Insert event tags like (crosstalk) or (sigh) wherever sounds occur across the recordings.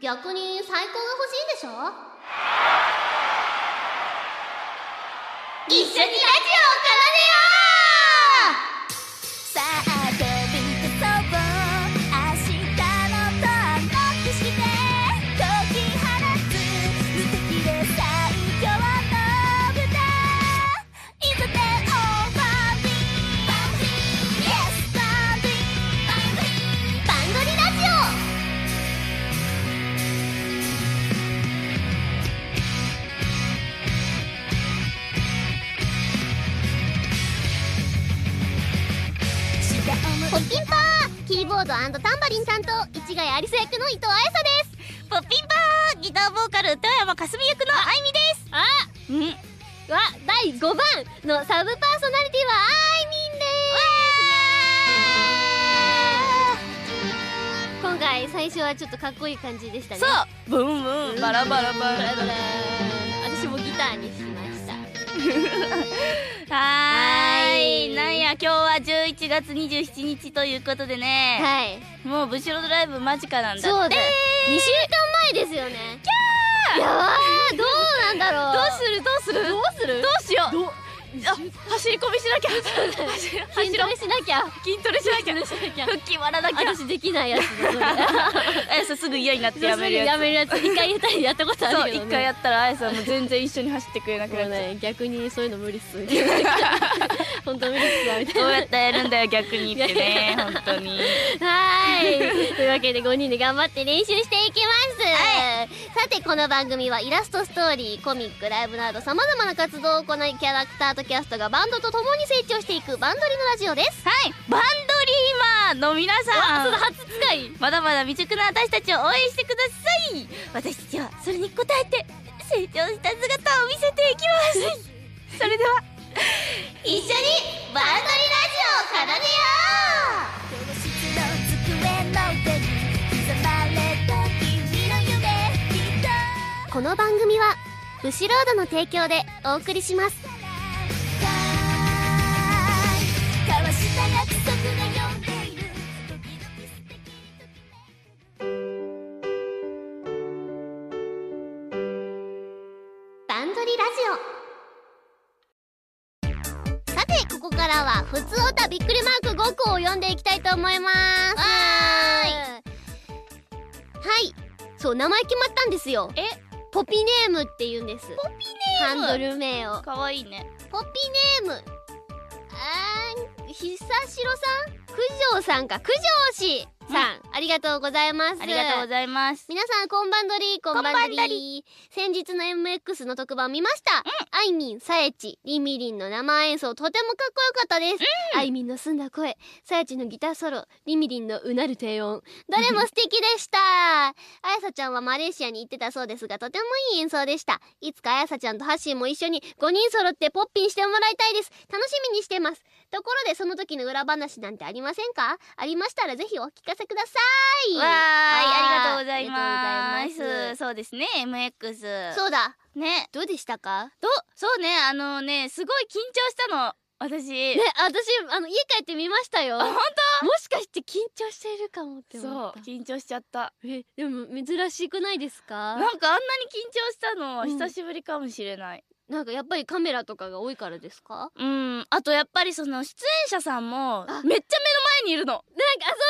逆に最高が欲しいんでしょ？一緒にラジオを奏でよう！キーボードタンバリン担当市ヶ谷アリス役の伊藤彩沙です。ポッピンパーギターボーカル富山かすみ役のあいみです。あうん。は第5番のサブパーソナリティはあいみんです。今回最初はちょっとかっこいい感じでしたね。そう。ブンブン。バラバラ。バラバラ。私もギターにしましたはーい。はい。なんや今日は11月27日ということでね、はい。もうブシロドライブ間近なんだって。そうだ2週間前ですよね。キャー。いやーどうなんだろう。どうする？どうする？どうする？どうしよう？あ走り込みしなきゃ。走る走ろう筋トレしなきゃ。筋トレしなきゃ。腹筋割らなきゃ。私できないやつあやさんすぐ嫌になってやめるやめるやつ一回やったらやったことあるけどね。一回やったらあやさんもう全然一緒に走ってくれなくなっちゃう。ね逆にそういうの無理っす。みたいな本当無理っすわみたいな。どうやってやるんだよ逆にってね本当に。はい。というわけで5人で頑張って練習していきます、さてこの番組はイラストストーリーコミックライブなどさまざまな活動を行いキャラクターとキャストがバンドと共に成長していくバンドリのラジオです。はい。バンドリーマーの皆さん初使い。まだまだ未熟な私たちを応援してください。私たちはそれに応えて成長した姿を見せていきます。それでは一緒にバンドリラジオを奏でよ教室の机の上に刻まれた君の夢きっとう。この番組はブシロードの提供でお送りします。と思います。ははい。そう名前決まったんですよ。え？ポピネームって言うんです。ポピネハンドル名を。かわいいね。ポピネーム。あー久しろさん？九条さんか。九条氏さん、ありがとうございます。ありがとうございます。皆さんこんばんどりこんばんどり。先日の MX の特番見ました、あいみんさえちりみりんの生演奏とてもかっこよかったです、あいみんの澄んだ声さえちのギターソロりみりんのうなる低音。どれも素敵でした。あやさちゃんはマレーシアに行ってたそうですがとてもいい演奏でした。いつかあやさちゃんとハッシーも一緒に5人揃ってポッピンしてもらいたいです。楽しみにしてますところでその時の裏話なんてありませんか？ありましたらぜひお聞かせください。わーい。ありがとうございます。そうですね MX そうだ。ね。どうでしたか？とそうねあのねすごい緊張したの。私。ね私あの家帰って見ましたよ。あ本もしかして緊張しているかもって当思った。そう緊張しちゃった。えでも珍しくないですか？なんかあんなに緊張したのうん。久しぶりかもしれないなんかやっぱりカメラとかが多いからですか？うん。あとやっぱりその出演者さんもめっちゃあ目の前にいるの。なんか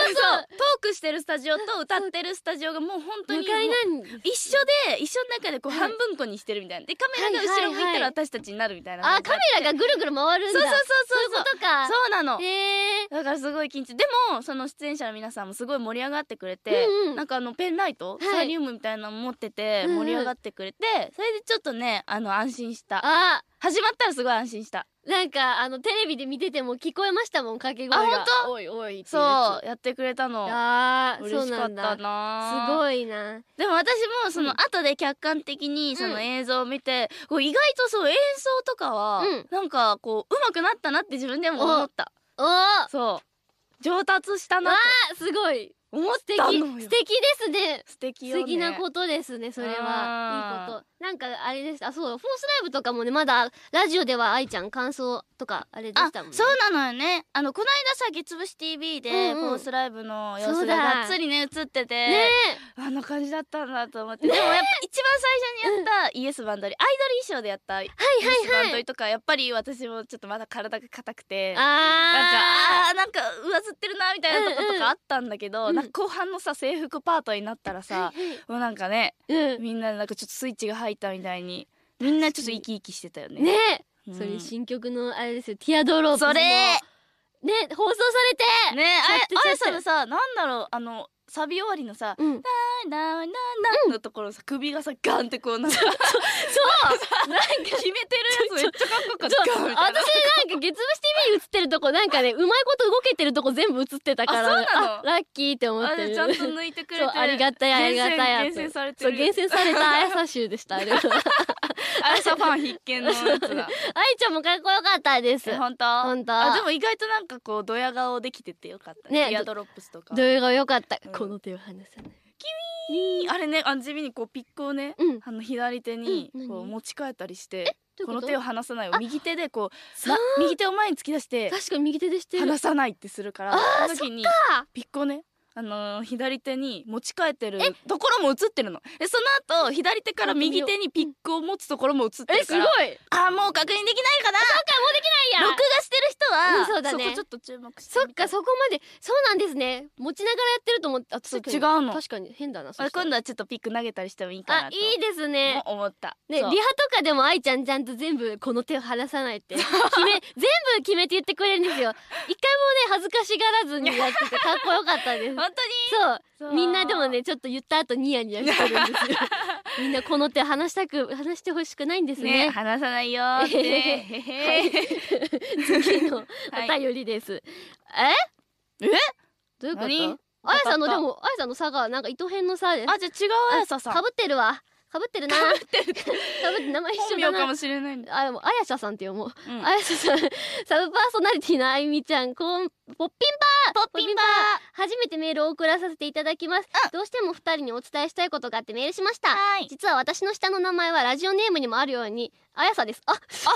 そうそう。トークしてるスタジオと歌ってるスタジオがもう本当に一緒で一緒の中でこうはい半分こにしてるみたいな。でカメラが後ろ向いたら私たちになるみたいなあカメラがぐるぐる回るんだ。そうそうそうそうそう。そうなの。へえだからすごい緊張。でもその出演者の皆さんもすごい盛り上がってくれて、うんうん。なんかあのペンライト、はい。サリウムみたいなの持っててうんうん。盛り上がってくれて、それでちょっとねあの安心した。あ始まったらすごい安心した。なんかあのテレビで見てても聞こえましたもん掛け声が。あ本おいおいそいうやってくれたの。つあー嬉しかったなすごいな。でも私もそのうん。後で客観的にそのうん映像を見て、こう意外とそう演奏とかはうん。なんかこう上手くなったなって自分でも思った。おーそう。上達したなあすごい思っ素敵たのよ。素敵ですね。素敵よね。素敵なことですねそれは。いいこと。なんかあれです。あそうフォースライブとかもねまだラジオでは愛ちゃん感想とかあれであしたもんね。そうなのよね。あのこの間さ月節 TV でうんうん。フォースライブの様子ががっつりね映ってて、ねあんな感じだったんだと思って、でもやっぱ一番最初にやったイエスバンドリアイドル衣装でやったイエスバンドリとかやっぱり私もちょっとまだ体が硬くてあなんかあなんか上ずってるなみたいなとことかあったんだけど、うん後半のさ制服パートになったらさ、もうなんかねうん。みんななんかちょっとスイッチが入ったみたいにみんなちょっと生き生きしてたよね。ねうん。それ新曲のあれですよ。ティアドロップそれ。ね放送されて。ねあやさんのさなんだろうあのサビ終わりのさうん「なななな」のところさ首がさガンってこうなんか (laughs) そう。なんか決めてるやつめっちゃかっこよかった。私なんか月節 TV に映ってるとこなんかね (laughs) うまいこと動けてるとこ全部映ってたからラッキーって思ってる。ちゃんと抜いてくれて。ありがたいありがたい。厳選されて厳選されたあやさ集でしたあれは。(laughs) あやさファン必見のやつが愛ちゃんもかっこよかったです。え本当？本当。あでも意外となんかこうドヤ顔できててよかった。ねティアドロップスとか。動画が良かった、うんこの手を離さない。あれねあの地味にこうピックをねうん。あの左手にうん何？こう持ち替えたりしてどういうこの手を離さないをあ右手でこうそうな右手を前に突き出して確かに右手でしてる。離さないってするからあーその時にか。ピックをねあのー左手に持ち替えてるところも映ってるの。でその後左手から右手にピックを持つところも映ってえすごい。るからあーもう確認できないかな？そうかもうできないや。録画してる人は、うんそうだね。こちょっと注目してそっかそこまで。そうなんですね。持ちながらやってると思ってあそう確か。に違うの。確かに変だな今度はちょっとピック投げたりしてもいいかなと。あいいですね。も思った。ね、リハとかでも愛ちゃんちゃんと全部この手を離さないって。(laughs) 決め全部決めて言ってくれるんですよ。一回もね恥ずかしがらずにやっててかっこよかったです本当に？そう。みんなでもねちょっと言った後ニヤニヤしてるんですよ。(laughs) みんなこの手離したく離してほしくないんですね。ね話さないよーって。ねへへへ次のはい。お便りです、え？え？どういうこと？何？あやさんのでもあやさんの差がなんか糸編の差であじゃあ違うあやささん。かぶってるわ。かぶってるな。かぶって。る名前一緒だな。かもしれないあでもあやしゃさんって読もう。うん。あやささんサブパーソナリティのあゆみちゃんこんポッピンパー！ポッピンバ初めてメールを送らさせていただきます、どうしても二人にお伝えしたいことがあってメールしました。実は私の下の名前はラジオネームにもあるようにあやさです。あ (laughs) ちょ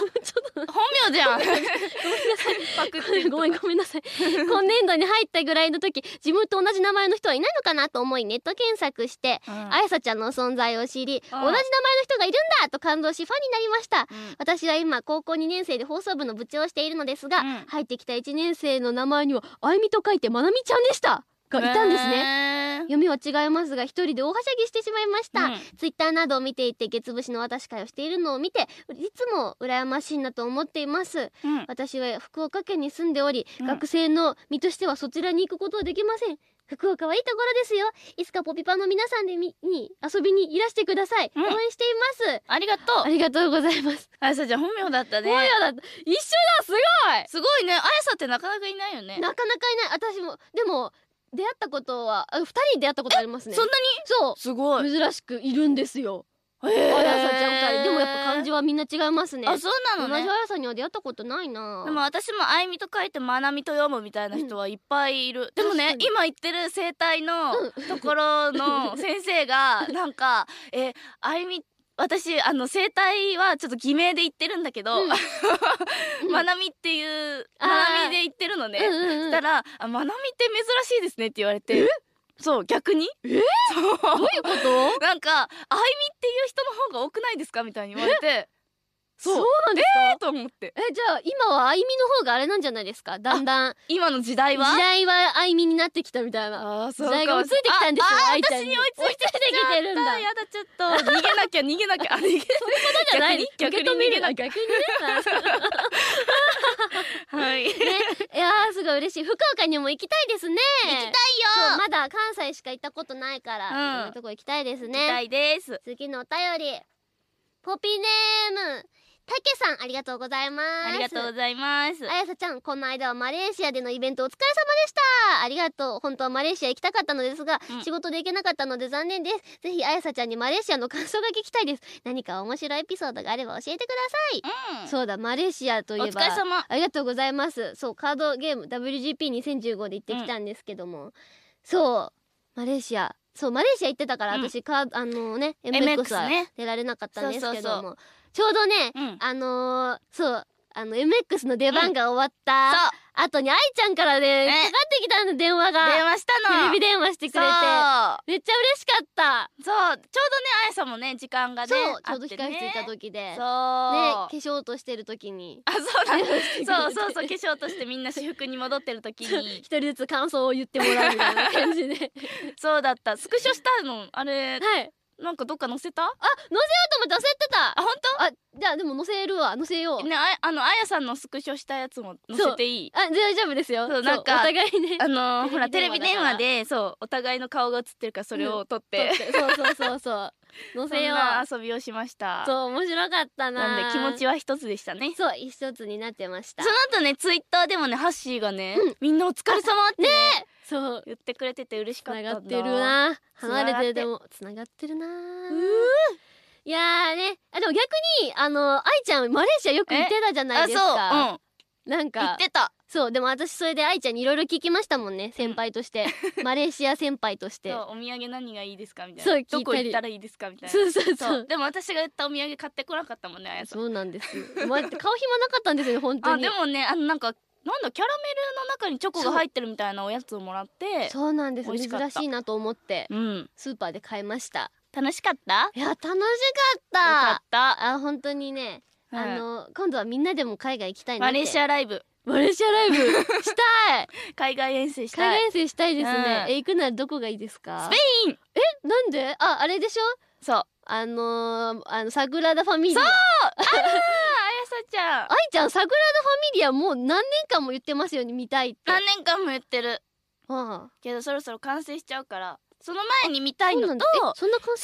っと。本名じゃん。(laughs) パクってるごめんごめんなさい。(laughs) 今年度に入ったぐらいの時自分と同じ名前の人はいないのかなと思いネット検索して、うん。あやさちゃんの存在を知り、うん。同じ名前の人がいるんだと感動しファンになりました。うん。私は今高校2年生で放送部の部長をしているのですが、うん。入ってきた1年生の名前にはあゆみと書いてまなみちゃんでした。がいたんですね、ね読みは違いますが一人で大はしゃぎしてしまいました、うん。ツイッターなどを見ていて月節の私会をしているのを見ていつも羨ましいなと思っています。うん。私は福岡県に住んでおり、うん。学生の身としてはそちらに行くことはできません福岡はいいところですよ。いつかポピパの皆さんでみに遊びにいらしてください、うん。応援しています。ありがとう。ありがとうございます。あやさちゃん本名だったね。本屋だった。一緒だすごい。すごいね。あやさってなかなかいないよね。なかなかいない。私もでも出会ったことはあ二人に出会ったことありますね。そんなそにすごい。う珍しくいるんですよああやさちゃん二人でもやっぱ漢字はみんな違いますね。あそうなのね。同じあやさんには出会ったことないな。でも私もあいみと書いてまなみと読むみたいな人はいっぱいいる、でもね今言ってる生態のうん。ところの先生がなんか「(laughs) えあいみ私あの生態はちょっと偽名で言ってるんだけど、うん。(laughs) うん。まなみっていうまなみで言ってるのね、うんうんうん。そしたらあ「まなみって珍しいですね」って言われてそう逆に？え？そう。どういうこと？なんか「あいみっていう人の方が多くないですか?」みたいに言われて。そう。そうなんですか、えー？と思って。えじゃあ今はあいみの方があれなんじゃないですか？だんだん。今の時代は？時代はあいみになってきたみたいな。時代が追いついてきたんですよああ愛ちゃん私に追いついてききてるんだ。やだちょっと。逃げなきゃ逃げなきゃ。あ逃げじゃない逆に？受け止める逆に逃げな逆にねはいねいやーすごい嬉しい。福岡にも行きたいですね。行きたいよ。まだ関西しか行ったことないから、うん。いろんなとこ行きたいです行きたねいです。次のお便り。ポピネームたけさんありがとうございます。ありがとうございます。あやさちゃんこの間はマレーシアでのイベントお疲れ様でした。ありがとう本当はマレーシア行きたかったのですが、うん。仕事で行けなかったので残念です。ぜひあやさちゃんにマレーシアの感想が聞きたいです。何か面白いエピソードがあれば教えてください、うん。そうだマレーシアといおえば疲れ様。ありがとうございます。そうカードゲーム WGP2015 で行ってきたんですけども、そうマレーシア。そうマレーシア行ってたからうん。私かあのね MX はね。出られなかったんですけども。そうちょうどねうん。あのーそうあの MX の出番が終わったそ後に愛ちゃんからねねかかってきたの電話うが。電話したテのレビ電話してくれて。めっちゃ嬉しかった。そう。ちょうどねあやさんもね時間がねそうちょうど控室いた時で。ねそう。化粧としてる時に。あそうだ (laughs) そうそうそう化粧としてみんな私服に戻ってる時に。(laughs) 一人ずつ感想を言ってもらうみたいな感じで。(laughs) そうだった。スクショしたのあれ。はいなんかどっか載せた？あ載せようと思って忘れてた。あ本あじゃあでも載せるわ。載せよう。当ねああのあやさんのスクショしたやつも載せていい？あ大丈夫ですよ。そうなんかお互いね。あのーほらテテレビ電話でそうお互いの顔が映ってるからそれを撮って、撮って。そうそうそうそう載そんせよう。な遊びをしました。そう面白かったな。なんで気持ちは一つでしたね。そう一つになってました。その後ねツイッターでもねハッシーがね、うん。みんなお疲れ様ってねそう。言ってくれてて嬉しつかっただ。なんがってるな。離れてでもつながってるな。いやーね。あでも逆にあの愛ちゃんマレーシアよく行ってたじゃないあですか。そう。うん。なんか言ってたそうでも私それで愛ちゃんにいろいろ聞きましたもんね先輩として。(laughs) マレーシア先輩として。そうお土産何がいいですかみたいな。そうどこ行ったらいいですかみたいな。そうそうそそう。うでも私が言ったお土産買ってこなかったもんねあやさん。そうなんですま買う暇なかったんですよ (laughs) 本当に。あでもねあのなんかなんだキャラメルの中にチョコが入ってるみたいなおやつをもらって。そうなんです珍しいなと思って。うん。スーパーで買いました。楽しかった？いや楽しかっよかたった。あ本当にね、うん。あの今度はみんなでも海外行きたいなマレーシアライブマレーシアライブしたい。海外遠征したい。海外遠征したいですね、うん。え行くならどこがいいですか？スペイン。えなんで？ああれでしょ？そう。あのー、あのサグラダ・ファミリア。あやさちゃん。愛ちゃんサグラダ・ファミリアもう何年間も言ってますよね見たいって。何年間も言ってる。ああ。けどそろそろ完成しちゃうからその前に見たいのとその完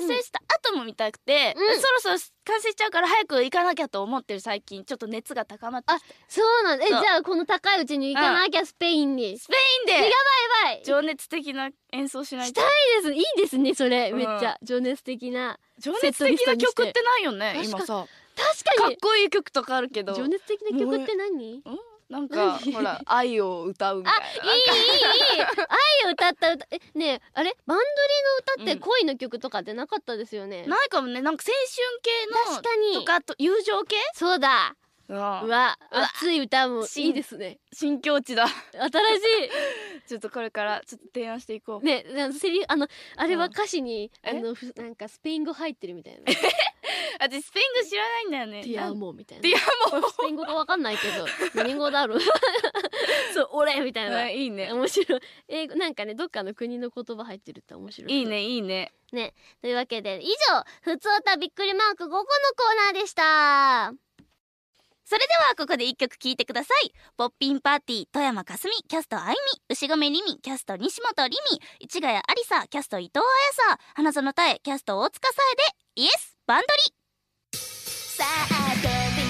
成した後も見たくて、うん。そろそろ完成しちゃうから早く行かなきゃと思ってる最近ちょっと熱が高まってきて。そうなんだ。えじゃあこの高いうちに行かなきゃスペインに、スペインで。やばいやばい。情熱的な演奏しないと。したいです。いいですねそれ、うんめっちゃ。情熱的な情熱的な曲ってないよね今さ。確かに。かっこいい曲とかあるけど。情熱的な曲って何？なんか何？ほら (laughs) 愛を歌うみたいあないいいいい (laughs) 愛を歌った歌えねえあれ？バンドリの歌って恋の曲とかってなかったですよね、ないかもね。なんか青春系の確かに。とかあと友情系？そうだ。うんうわ熱い歌もいいですね。新境地だ。新 (laughs) ちょっとこれからちょっと提案していこしいねあのセリあのあれはうん。歌詞に、えあのふなんかスペイン語入ってるみたいな。う私スペイン語知らないんだよね。ティアモみたいな。ティアモスペイン語かわかんないけど何語だろう。(laughs) そう俺みたいな。あいいね。面白い。英語なんかねどっかの国の言葉入ってるって面白い。いいねいいね。というわけで以上「ふつおたびっくりマーク5個」のコーナーでした。それではここで一曲聴いてください。ポッピンパーティー富山かすみキャストあいみ。牛込りみキャスト西本りみ。市ヶ谷ありさキャスト伊藤彩さ。花園たえキャスト大塚さえでイエスバンドリさあ飛び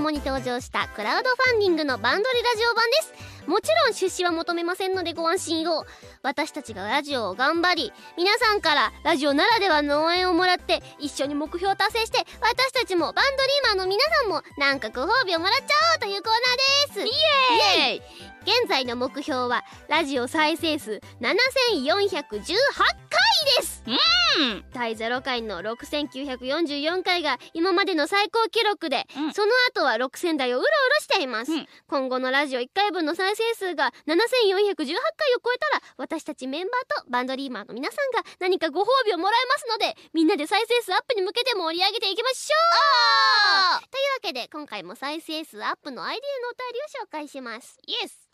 もに登場したクラウドファンディングのバンドリラジオ版です。もちろん出資は求めませんのでご安心を。私たちがラジオを頑張り皆さんからラジオならではの応援をもらって一緒に目標を達成して私たちもバンドリーマーの皆さんもなんかご褒美をもらっちゃおうというコーナーです。イエーイ！現在の目標はラジオ再生数7418回です。うん。第0回の6944回が今までの最高記録で、うん。その後は6000台をうろうろしています、うん。今後のラジオ1回分の再生数が7418回を超えたら私たちメンバーとバンドリーマーの皆さんが何かご褒美をもらえますのでみんなで再生数アップに向けて盛り上げていきましょう。というわけで今回も再生数アップのアイデアのお便りを紹介します。イエス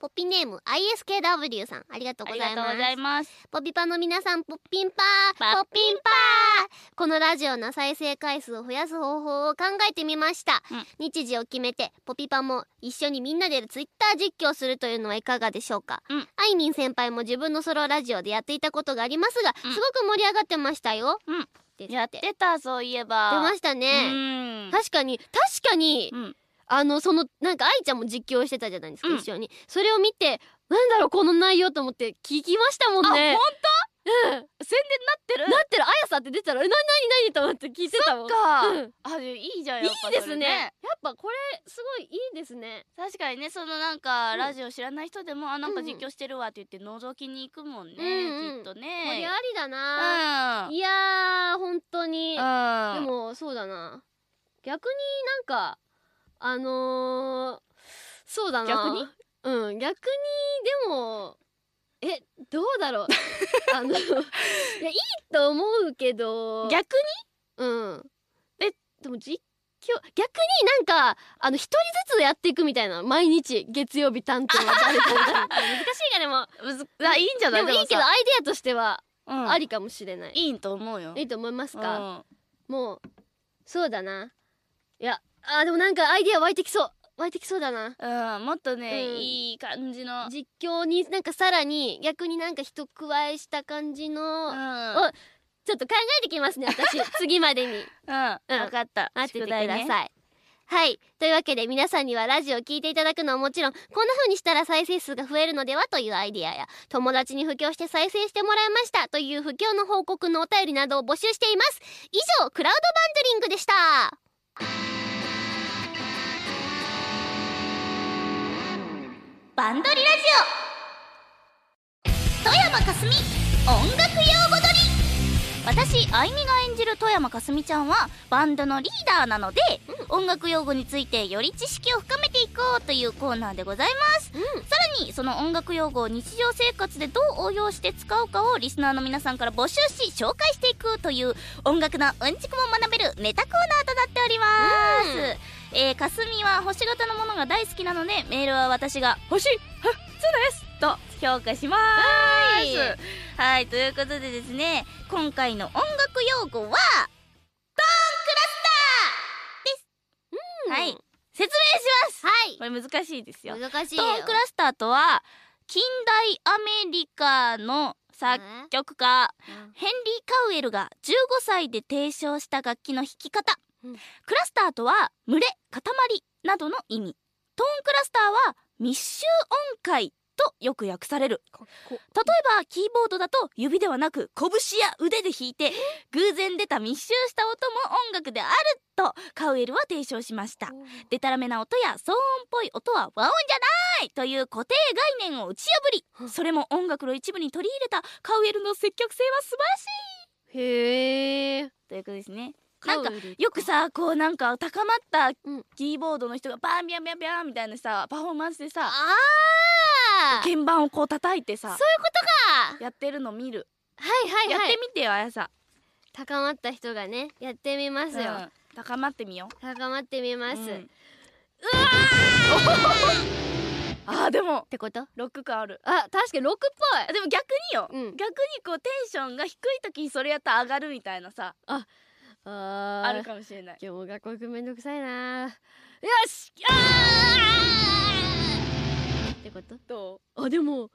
ポッピンネーム ISKW さん。ありがとうあございます。りがとうございます。ポピパの皆さんポッピンパー。ポッピンパー。このラジオの再生回数を増やす方法を考えてみました、うん。日時を決めてポピパも一緒にみんなでツイッター実況するというのはいかがでしょうか、うん。あいみん先輩も自分のソロラジオでやっていたことがありますが、うん。すごく盛り上がってましたよ、やってたそういえば。出ましたね、うん。確かに確かに、うんあのそのなんか愛ちゃんも実況してたじゃないですか、うん。一緒に。それを見てなんだろうこの内容と思って聞きましたもんね。あ本うん。当宣伝なってる？なってる。あやさって出たらえなになにと思って聞いてたもん。か、うん。あでいいじゃんいやっぱいですね。やっぱこれすごいいいですね。確かにねそのなんか、うん。ラジオ知らない人でもあなんか実況してるわって言って覗きに行くもんね、うんうん。きっとこれねありだうな、ん。いやー本当に、うん。でもそうだな。逆になんかあのー、そうだな。逆に？うん逆にでもえどうだろう。(laughs) あのいやいいと思うけど。逆うん。えでも実況逆になんかあの一人ずつやっていくみたいな毎日月曜日担当は誰かみたいな。(laughs) 難しいがでもにむずあいいんじゃない？でもいいけどさ。アイデアとしてはうん。ありかもしれない、いいと思うよ。いいと思いますうか、ん。もうそうだな。いやあーでもなんかアイデア湧いてきそう。湧いてきそうだな。うん、もっとね、うん。いい感じの。実況になんかさらに逆になんか一加えした感じの、うん。おちょっと考えてきますね私。(laughs) 次までに。うん、分かった。待っててください、はい。というわけで皆さんにはラジオを聞いていただくのはもちろんこんな風にしたら再生数が増えるのではというアイデアや友達に布教して再生してもらいましたという布教の報告のお便りなどを募集しています。以上クラウドバンドリングでしたバンドリラジオ。富山かすみ音楽用語撮り。私あいみが演じる富山かすみちゃんはバンドのリーダーなので、音楽用語についてより知識を深めていこうというコーナーでございます。うん。さらにその音楽用語を日常生活でどう応用して使うかをリスナーの皆さんから募集し紹介していくという音楽のうんちくも学べるネタコーナーとなっております、えー、かすみは星型のものが大好きなのでメールは私が星8つですと評価します。はい。はいということでですね今回の音楽用語はトーンクラスターです、はい。説明します。はい。これ難しいですよ。難しいよ。トーンクラスターとは近代アメリカの作曲家うん。ヘンリー・カウエルが15歳で提唱した楽器の弾き方、うん。クラスターとは群れ塊などの意味。トーンクラスターは密集音階とよく訳される。例えばキーボードだと指ではなく拳や腕で弾いて偶然出た密集した音も音楽であるとカウエルは提唱しました。デタラメな音や騒音っぽい音は和音じゃないという固定概念を打ち破りそれも音楽の一部に取り入れたカウエルの積極性は素晴らしい。へえということですねなんかよくさこうなんか高まったうん。キーボードの人がバンビャンビャンビャンみたいなさパフォーマンスでさああ鍵盤をこう叩いてさそういうことか。やってるの見る、はいはいはい。やってみてよあやさ。高まった人がねやってみますよ、うん。高まってみよ高まってみうます、うん。っ (laughs) あーでもてこと？ロック感ある。あ確かにロックっあでも逆によ、うん。逆にこうテンションが低い時にそれやったら上がるみたいなさ。ぽいああるかもしれない。今日も学校行くめんどくさいな。よしあー。ってこと？どあでも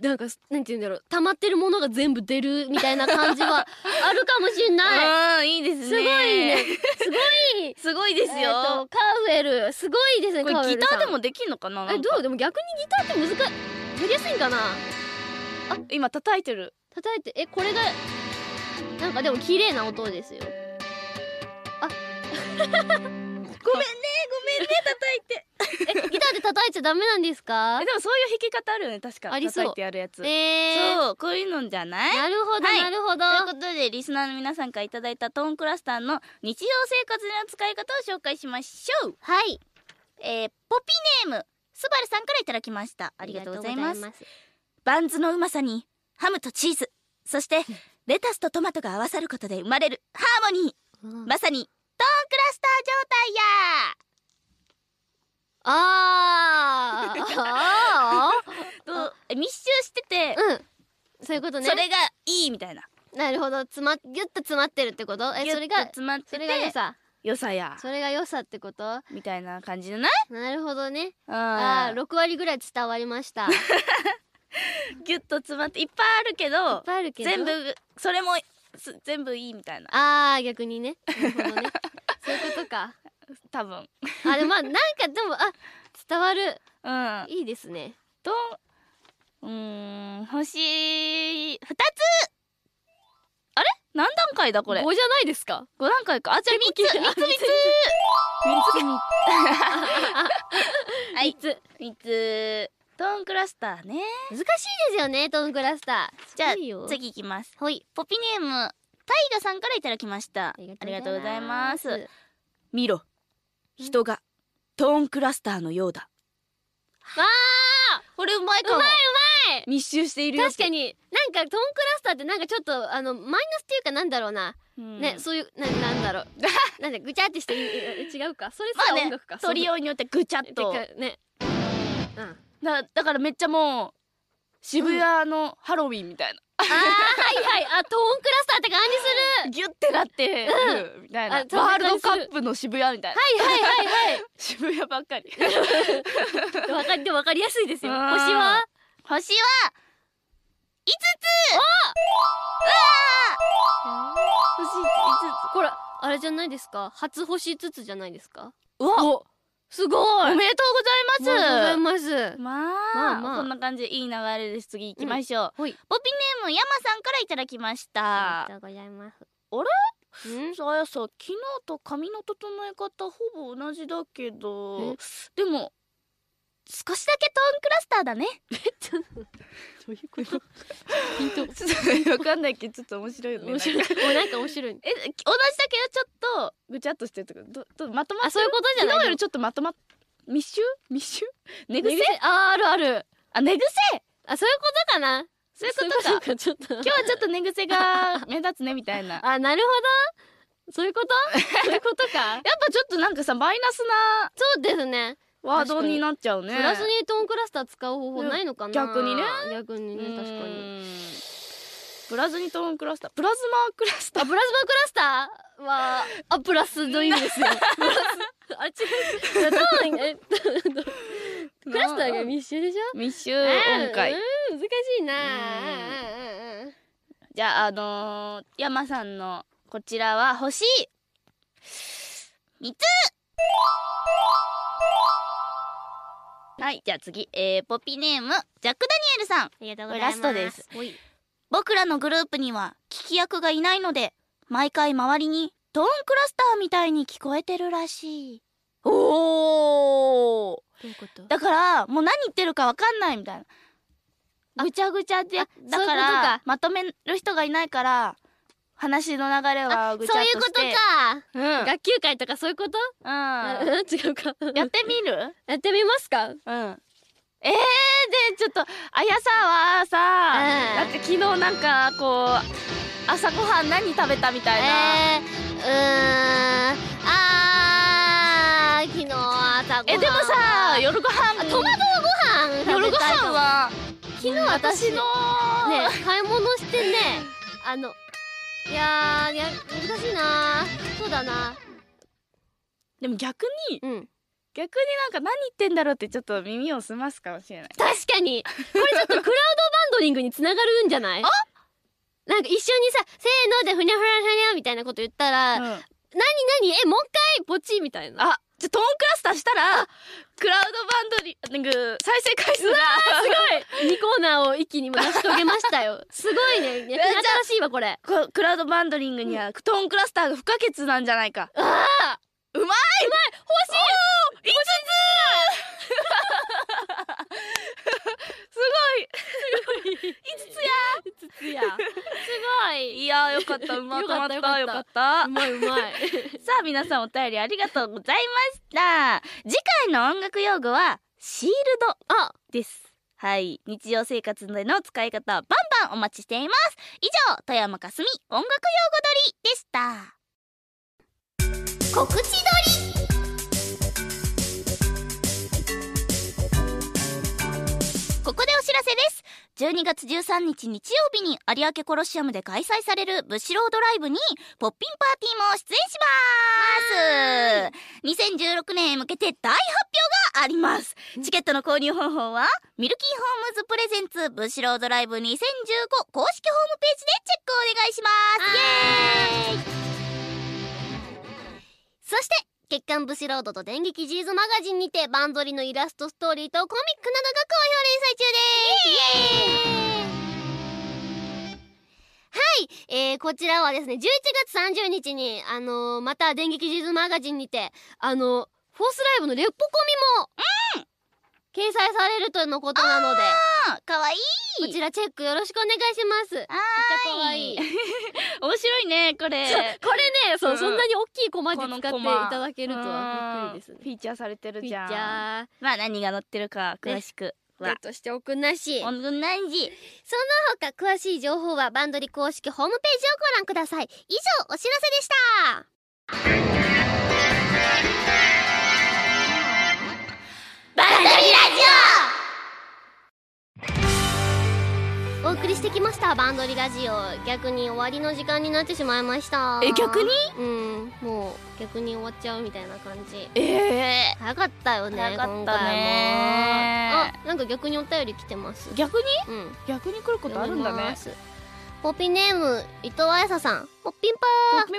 なんかなんて言うんだろう。溜まってるものが全部出るみたいな感じは (laughs) あるかもしんない。うんいいですね。すごいね。すごい。(laughs) すごいですえーカウエル。すごいですねこれギターでもできんのかなえどう？でも逆にギターって難しやりやすいんかな？今叩いてる。叩いてえこれがなんかでも綺麗な音ですよ。(laughs) ごめんねごめんね叩いて。えギターで叩いちゃダメなんですか？えでもそういう弾き方あるよね確か。ありそう。叩いてやるやつ。えー、そうこういうのじゃない？なるほど、はい。なるほど。ということでリスナーの皆さんからいただいたトーンクラスターの日常生活での使い方を紹介しましょう。はい。えー、ポピネームスバルさんからいただきました。ありがとうございます。バンズのうまさにハムとチーズそして (laughs) レタスとトマトが合わさることで生まれるハーモニー。うん。まさにトーンクラスター状態や。あー。(laughs) あとえ密集してて、ーうん。そういうことね。それがいいみたいな。なるほど。つまギュッと詰まってるってこと？えそれが詰まってて。それが良さ。良さや。それが良さってこと？みたいな感じじゃないなるほどね。うん。あー6割ぐらい伝わりました (laughs) (laughs) ギュッと詰まっていっぱいあるけど全部それもす全部いいみたいな。あー逆にね。なるほどね。(laughs) そういうことか。多分。あでもまあなんかでもあ伝わる。うん。いいですね。とうーん星2つ。あれ？何段階だこれ？5じゃないですか？5段階か。あじゃあ3つ結構3つ3つ。三 (laughs) はい。つ。3つトーンクラスターね。難しいですよねトーンクラスター。じゃあ次いきます。ほい。ポピネームタイガさんからいただきました。ありがとうございます。見ろ。人がトーンクラスターのようだ。あこれうまいかも。うまいうまい！密集しているよ確かになんかトーンクラスターってなんかちょっとあのマイナスっていうかなんだろうな、にねそういうななんだろう。(laughs) なんでぐちゃってしてい違うか。それさ、まあね音楽か。取りようによってぐちゃってとかね。うんだだからめっちゃもう渋谷のハロウィンみたいな、あーはいはい。あトーンクラスターって感じする。ギュッてなってるみたいな、あそうワールドカップの渋谷みたいな、はいはいはいはい。(laughs) 渋谷ばっかり。(laughs) わかりでもわかりやすいですよ。うん星は？星は5つ。星5これあれじゃないですか？初星つつじゃないですか？つうわすごい。おめでとうございます。ございます。まあ、まあまあ。こんな感じでいい流れです次行きましょう、ほい。ポピネーム山さんからいただきました。ありがとうございます。あれ？ん？さやさ昨日と髪の整え方ほぼ同じだけど。でも少しだけトーンクラスターだね。(laughs) どういうこと？ヒント。ちょっとわかんないけどちょっと面白いよね。面白い。なんか。もうなんか面白い。え同じだけどちょっとぐちゃっとしてるとかどどまとまっそういうことじゃない昨日よりちょっとまとまっ密集密集寝癖？あーあるある。あ寝癖？あそういうことかな？そういうことか。ちょっと今日はちょっと寝癖が (laughs) 目立つねみたいな。やっあなるほど。そういうこと？(laughs) そういうことか。ぱちょっとなんかさマイナスなそうですねワードになっちゃうね。プラスにトーンクラスター使う方法ないのかな。逆にね。逆にね確かに。にプラズニトーンクラスター。プラズマクラスター。あプラズマクラスター？はあプラスの意味ですよ。あ違う。トーンえクラスターが密集でしょ？密集音階。うん難しいな。うん。じゃああのー、山さんのこちらは星3つはいじゃあ次えー、ポピネームジャック・ダニエルさん。ありがとうございます。ラストです。僕らのグループには聞き役がいないので毎回周りにトーンクラスターみたいに聞こえてるらしい。おー。どういうこと？だからもう何言ってるかわかんないみたいな。あぐちゃぐちゃであだからかまとめる人がいないから話の流れはぐちゃっそういうこととしてか。うん、うん、学級会とかそういうこと？やうん。(laughs) 違うか。ってみる？やってみますか？うん。えー、でちょっとあやさはさ、うん。だって昨日なんかこう朝ごはん何食べたみたいな、えー、うーん。あー昨日朝えでもさ夜ご飯。あトマトご飯夜ご飯は昨日私私の。ね買い物してねあのいやや難しいなそうだな。でも逆にうん。逆になんか何言ってんだろうってちょっと耳を澄ますかもしれない。確かに。これちょっとクラウドバンドリングにつながるんじゃない？なんか一緒にさ「せーの」でふにゃふにゃふにゃみたいなこと言ったら「うん。何何？えもう一回？ポチ」みたいな。あじゃあトーンクラスターしたらクラウドバンドリング再生回数が。すごい。2コーナーを一気にも成し遂げましたよ。(laughs) すごいね。新しいわこれ。こクラウドバンドリングにはトーンクラスターが不可欠なんじゃないか。ああうまい！うまい！欲しい！5つすごい。5つや。つつや。すごい。いやーよかった。うまよとまっかった。よたよかかっった。うまいうまい。さあ皆さんお便りありがとうございました。次回の音楽用語はシールドあです。はい。日常生活での使い方バンバンお待ちしています。以上富山かすみ音楽用語撮りでした。告知撮りここでお知らせです。12月13日日曜日に有明コロシアムで開催されるブッシュロードライブにポッピンパーティーも出演します。2016年へ向けて大発表があります。チケットの購入方法はミルキーホームズプレゼンツブッシュロードライブ2015公式ホームページでチェックお願いします。イエーイ。そして月刊ブシロードと電撃ジーズマガジンにてバンドリのイラストストーリーとコミックなどが好評連載中ですイエーイはい、えー、こちらはですね11月30日にあのーまた電撃ジーズマガジンにてあのフォースライブのレポコミも、掲載されるとのことなので。あかわいいこちらチェックよろしくお願いします。めっちゃ可愛い。(laughs) 面白いねこれ。これねそう、うん。そんなに大きいコマで使っていただけるとはびっくりですね。フィーチャーされてるじゃん。まあ何が載ってるか詳しく。はゲットしておくなし。おんどんなんじ。その他詳しい情報はバンドリ公式ホームページをご覧ください。以上お知らせでした。バンドリラお送りしてきましたバンドリラジオ。逆に終わりの時間になってしまいました。え逆に？うんもう逆に終わっちゃうみたいな感じ。ジええ早かったよね早かったねあなんか逆にお便り来てます。逆に？うん。逆に来ることあるんだね。ポピネーム伊藤彩沙さん。ポッピンパ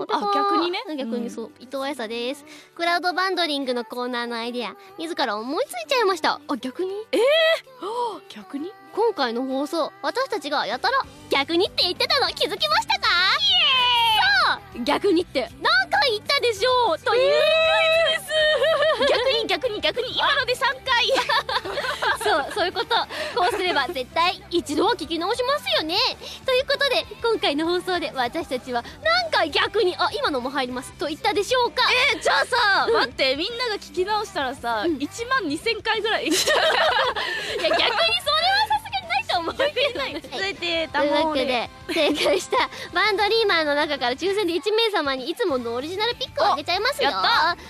ー。あ逆にね。逆にそう、伊藤彩沙です。クラウドバンドリングのコーナーのアイデア。自ら思いついちゃいました。あ逆に？逆に？今回の放送私たちがやたら逆にって言ってたの気づきましたか？そう逆にって何回言ったでしょうという逆に逆に逆に今ので3回。(laughs) そうそういうこと。こうすれば絶対一度は聞き直しますよね。ということで今回の放送で私たちは何回逆にあ今のも入ります。と言ったでしょうか？えじゃあさ待ってみんなが聞き直したらさうん。1万2000回ぐらい。(laughs) いや逆にそれは思い続いてというわけで正解したバンドリーマンの中から抽選で1名様にいつものオリジナルピックをあげちゃいますよ。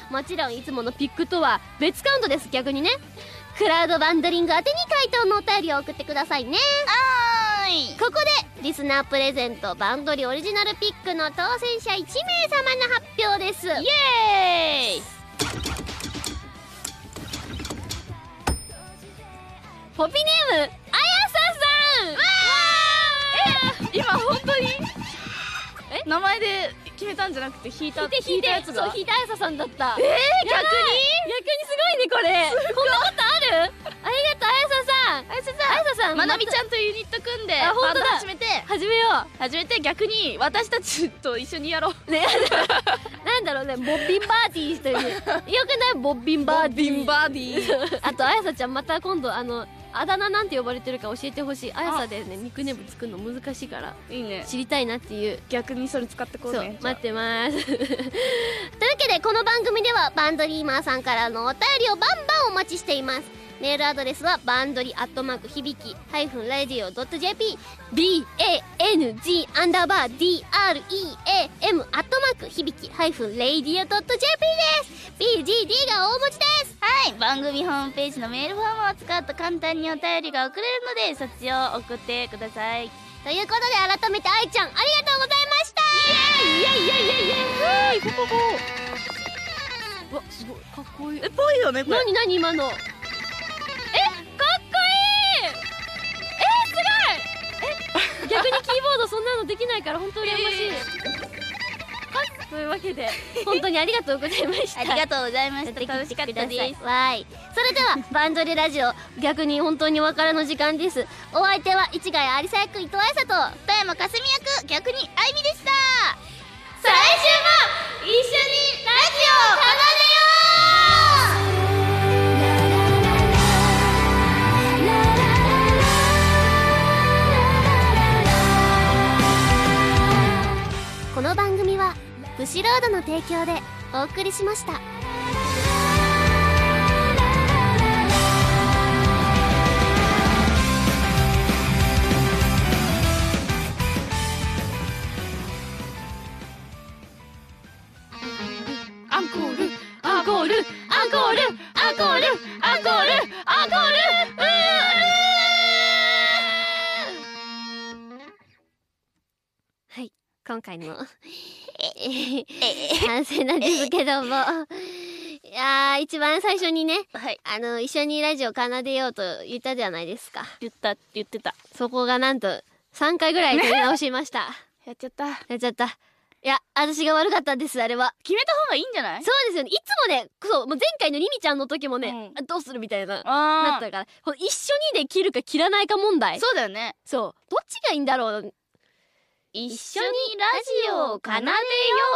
もちろんいつものピックとは別カウントです。逆にねクラウドバンドリング宛てに回答のお便りを送ってくださいね。はーい。ここでリスナープレゼントバンドリオリジナルピックの当選者1名様の発表です。イエーイ。ポピネームあやささん今本当に？え？名前で決めたんじゃなくて弾いた引いて引いて。やつが？そう引いたあやささんだった。えー、やばい逆逆にすごいねこれ。こんなことある？ありがとうあやささん。あやささん。あやささんまなみちゃんとユニット組んであ本当だ。始めて。始めよ始めて逆に私たちと一緒にやろう。うね。なんだろうねボッビンバーティーしてるよくない？ボッビンバーティー。バーディー。(laughs) あとあやさちゃんまた今度あのあだ名なんて呼ばれてるか教えてほしい。あ。やさでねニックネーム作るの難しいから。いいね。知りたいなっていう。逆にそれ使ってこうそうね待ってます。(laughs) というわけでこの番組ではバンドリーマーさんからのお便りをバンバンお待ちしていますメールアドレスはバンドリアットマーク響きハイフンラディオドット JP BANG アンダーバー DREAM アットマーク響きハイフンレイディオドット JP です。BGD が大文字です。はい番組ホームページのメールフォームを使うと簡単にお便りが送れるのでそっちを送ってください。ということで改めて愛ちゃんありがとうございました。イエイイエイイエイイエイイエイわすごい。かっこいい。えぽいよねこれ。何何今ののできないから本当に羨まし。い、はいというわけで (laughs) 本当にありがとうございました。ありがとうございました。楽しかったです。わーい。それではバンドでラジオ逆に本当にお別れの時間です。お相手は市ヶ谷有沙役伊藤愛沙と富山かすみ役逆にあいみでした。再来週も一緒にラジオ奏でブシロードの提供でお送りしました。アンコールアンコールアンコールアンコールアンコールアンコールアンコールはい今回の反省なんですけども。いやー一番最初にねはい。あの一緒にラジオ奏でようと言ったじゃないですか。言った言ってた。そこがなんと3回ぐらい撮り直しました。(laughs) やっちゃった。やっちゃった。いや私が悪かったんですあれは。決めた方がいいんじゃない？そうですよね。いつもねそうもう前回のリミちゃんの時もね、うん。あどうするみたいななあったから。この一緒にで切るか切らないか問題。そうだよね。そう。どっちがいいんだろう一緒にラジオを奏でよ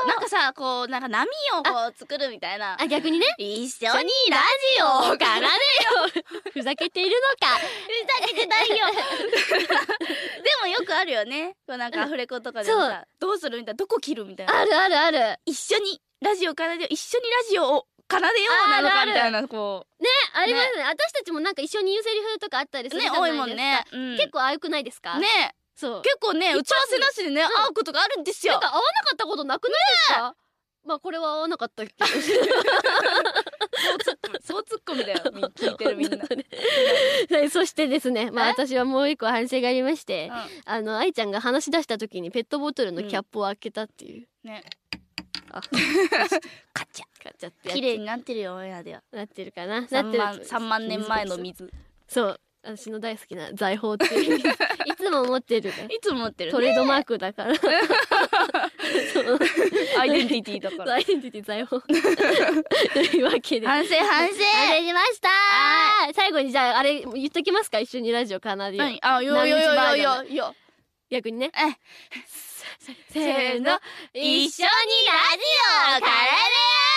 う。なんかさこうなんか波をこう作るみたいな。あ逆にね。一緒にラジオを奏でよう。(laughs) ふざけているのか。ふざけてないよ。(laughs) でもよくあるよね。こうなんかアフレコとかでもそうさどう。するみたいなどこ切るみたいな。あるあるある。ね一緒にラジオ奏でよう。一緒にラジオを奏でようなのかみたいなこありますね。私たちもなんか一緒に言うセリフとかあったりするじゃないですか、ね多いもんね。うん。結構あゆくないですか？ねそう。結構ね打ち合わせなしでね会うことがあるんですよ。なんか合わなかったことなくないですか、まあこれは合わなかったけど。(laughs) そうツッコミだよみ (laughs) 聞いてるみんな。はい (laughs) そしてですねまあえ？私はもう一個反省がありましてうあの愛ちゃんが話し出した時にペットボトルのキャップを開けたっていう、んね。あ。カチャ。買っちゃって綺麗になってるよオンエアでは。なってるかな？な3ってる。万三万年前の水。そう私の大好きな財宝っていう。いつも思ってるいつも持ってるトレードマークだから。(laughs) アイデンティティだか。らアイデンティティ財宝。(laughs) というわけで。反省反省。反省しました。は最後にじゃああれ言っときますか？一緒にラジオ奏でよう何？あよよよよよよ逆にね。え。せーの。一緒にラジオを奏でよ。う